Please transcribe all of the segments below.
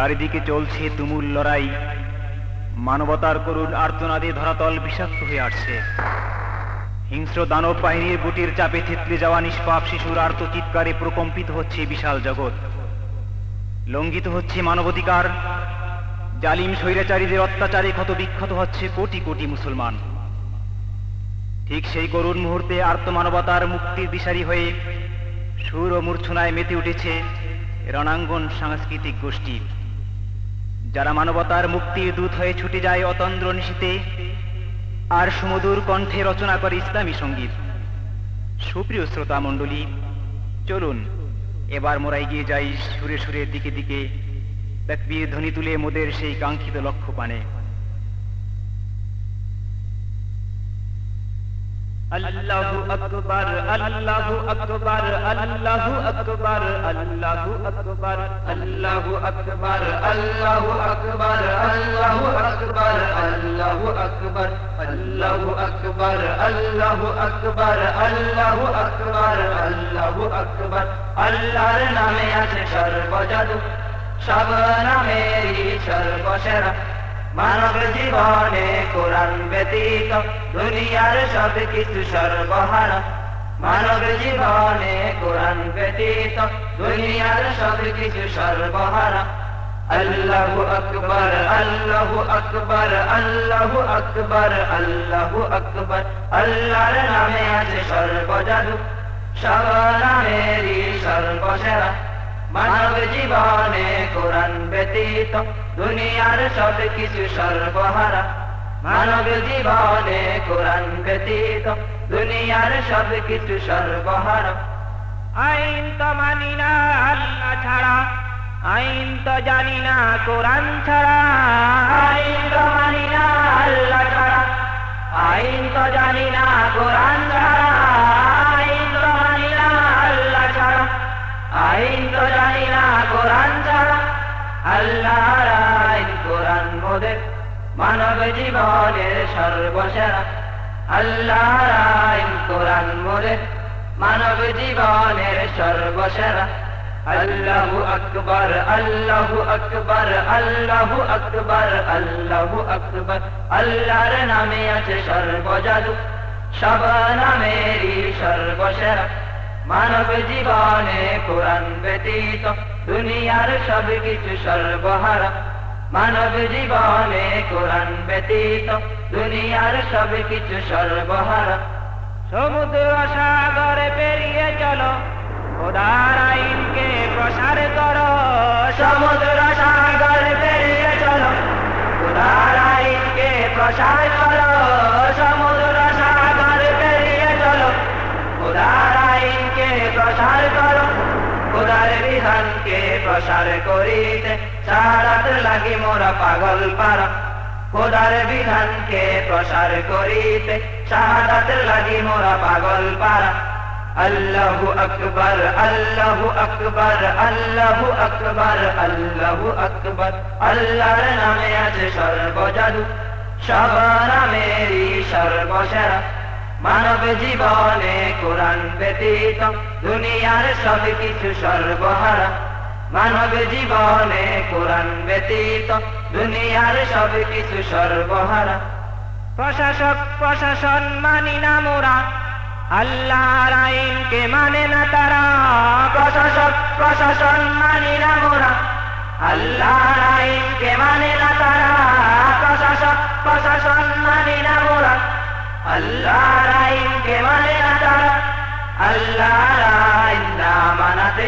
চারিদিকে চলছে তুমুল লড়াই। মানবতার করুণ আর্তনাদে ধরাতল বিষাক্ত হয়ে আসছে। হিংস্র দানব বাহিনীর বুটির চাপে থেতলে যাওয়া নিষ্পাপ শিশুর আর্ত চিৎকারে প্রকম্পিত হচ্ছে বিশাল জগৎ। লঙ্ঘিত হচ্ছে মানবাধিকার। জালিম স্বৈরাচারীদের অত্যাচারে ক্ষত বিক্ষত হচ্ছে কোটি কোটি মুসলমান। ঠিক সেই করুণ মুহূর্তে আর্ত মানবতার মুক্তির দিশারি হয়ে সুর ও মূর্ছনায় মেতে উঠেছে রণাঙ্গন সাংস্কৃতিক গোষ্ঠী। যারা মানবতার মুক্তির দূত হয়ে ছুটে যায় অতন্দ্র নিশীতে আর সুমধুর কণ্ঠে রচনা করে ইসলামী সংগীত। সুপ্রিয় শ্রোতা মণ্ডলী, চলুন, এবার মোরাই গিয়ে যাই সুরে সুরের দিকে দিকে ধ্বনি তুলে মোদের সেই কাঙ্ক্ষিত লক্ষ্য পানে আল্লাহু আকবার আল্লাহু আকবার আল্লাহু আকবার আল্লাহু আকবার আল্লাহু আকবার আল্লাহু আকবার আল্লাহু আকবার আল্লাহু আকবার আল্লাহু আকবার আল্লাহু আকবার আল্লাহু আকবার আল্লাহু আকবার আল্লাহর নামে আছে সর্বজাদু সব নামেরই সর্বসেরা মানব জীবনে কোরআন ব্যতীত দুনিয়ার সব কিছু সর্বহারা। মানব জীবনে কোরআন ব্যতীত দুনিয়ার সব কিছু সর্বহারা। আল্লাহু আকবার আল্লাহু আকবার আল্লাহু আকবার আল্লাহু আকবার। আল্লাহর নামে আছে সর্বজাদু সব নামেরই সর্বসেরা। মানব জীবনে ব্যতীত দুনিয়ার সব কিছু সর্বহারা। মানব জীবনে কোরআন ব্যতীত দুনিয়ার সব কিছু সর্বহারা। আইন তো মানি না আল্লাহ ছাড়া আইন তো জানি না কোরআন ছাড়া। আইন তো মানি না আল্লাহ ছাড়া আইন তো জানি না কোরআন ছাড়া। আইন জীবনের সর্বসেরা। আল্লাহর আইন, কোরআন মোদের মানব জীবনের সর্বসেরা। আল্লাহু আকবার আল্লাহু আকবার আল্লাহু আকবার আল্লাহু আকবার। আল্লাহর নামে আছে সর্বজাদু, সব নামেরই সর্বসেরা। মানব জীবনে কোরআন ব্যতীত দুনিয়ার সব কিছু সর্বহারা। মানব জীবনে কোরআন ব্যতীত দুনিয়ার সব কিছু সর্বহারা। সমুদ্র সাগরে পেরিয়ে চলো, খোদার আইনকে প্রসার কর। সমুদ্র সাগরে পেরিয়ে চলো, খোদার আইনকে প্রসার করো। বিধানকে প্রসার করিতে সারাত লাগি মোরা পাগল পারা। খোদার বিধানকে প্রসার করিতে সারাত লাগি মোরা পাগল পারা। আল্লাহু আকবার আল্লাহু আকবার আল্লাহু আকবার আল্লাহু আকবার। আল্লাহর নামে আছে সর্বজাদু সব নামেরই সর্বসেরা। মানব জীবনে কোরআন ব্যতীত দুনিয়ার সব কিছু সর্বহারা। মানব জীবনে কোরআন ব্যতীত দুনিয়ার সব কিছু সর্বহারা। প্রশাসক, প্রশাসন মানি না মোরা। আল্লাহর আইনকে মানে না তারা। প্রশাসক, প্রশাসন মানি না মোরা। আল্লাহর আইনকে মানে না তারা। প্রশাসক, প্রশাসন মানি না মোরা। আল্লাহর আইনকে মানে না তারা? না মানাতে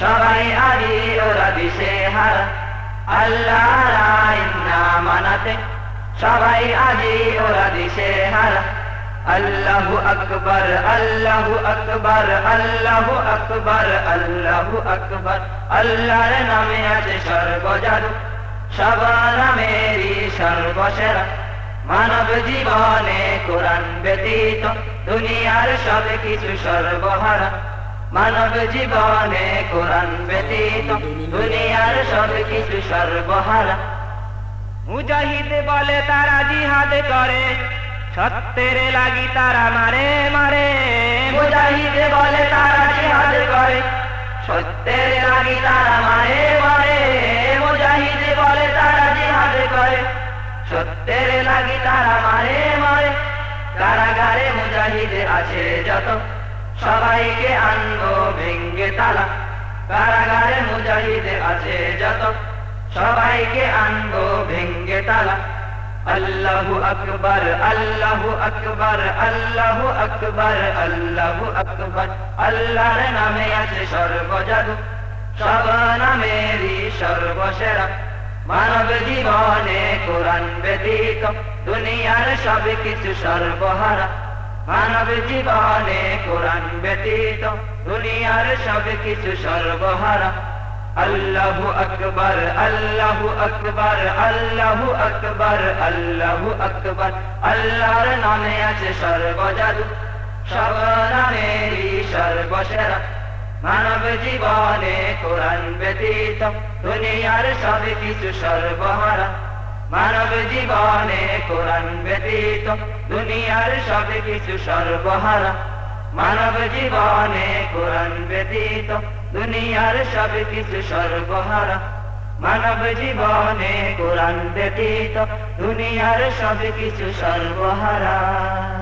সবাই আদি ওরা দিশে হারা। না মানাতে সবাই আদি ওরা দিশে আল্লাহু আকবার আল্লাহু আকবার আল্লাহু আকবার আল্লাহু আকবার। আল্লাহর নামে আছে সর্বজাদু সব নামেরই সর্বসেরা। মানব জীবনে কোরআন ব্যতীত দুনিয়ার সব কিছু সর্বহারা। মানব জীবনে কোরআন ব্যতীত দুনিয়ার সব কিছু সর্বহারা। মুজাহিদ বলে, তারা জিহাদ করে, সত্যের লাগি তারা মারে মারে। মুজাহিদ বলে, তারা জিহাদ করে, সত্যের লাগি তারা মারে মারে। মুজাহিদ বলে, তারা জিহাদ করে সত্যের লাগি তারা মারে মরে, কারাগারে মুজাহিদে আছে যত। সবাইকে আনব ভেঙ্গে তালা, কারাগারে মুজাহিদে আছে যত। সবাইকে আনব ভেঙ্গে তালা, আল্লাহু আকবার আল্লাহু আকবার আল্লাহু আকবার আল্লাহু আকবার। আল্লাহর নামে আছে সর্বজাদু সব নামেরই সর্বসেরা। মানব জীবনে কোরআন ব্যতীত দুনিয়ার সব কিছু সর্বহারা। মানব জীবনে কোরআন ব্যতীত দুনিয়ার সব কিছু সর্বহারা। আল্লাহু আকবার আল্লাহু আকবার আল্লাহু আকবার আল্লাহু আকবার। আল্লাহর নামে আছে সর্বজাদু, সব নামেরই সর্বসেরা। মানব জীবনে কোরআন ব্যতীত দুনিয়ার সব কিছু সর্বহারা। মানব জীবনে কোরআন ব্যতীত দুনিয়ার সব কিছু সর্বহারা। মানব জীবনে কোরআন ব্যতীত দুনিয়ার সব কিছু সর্বহারা। মানব জীবনে কোরআন ব্যতীত দুনিয়ার সব কিছু সর্বহারা।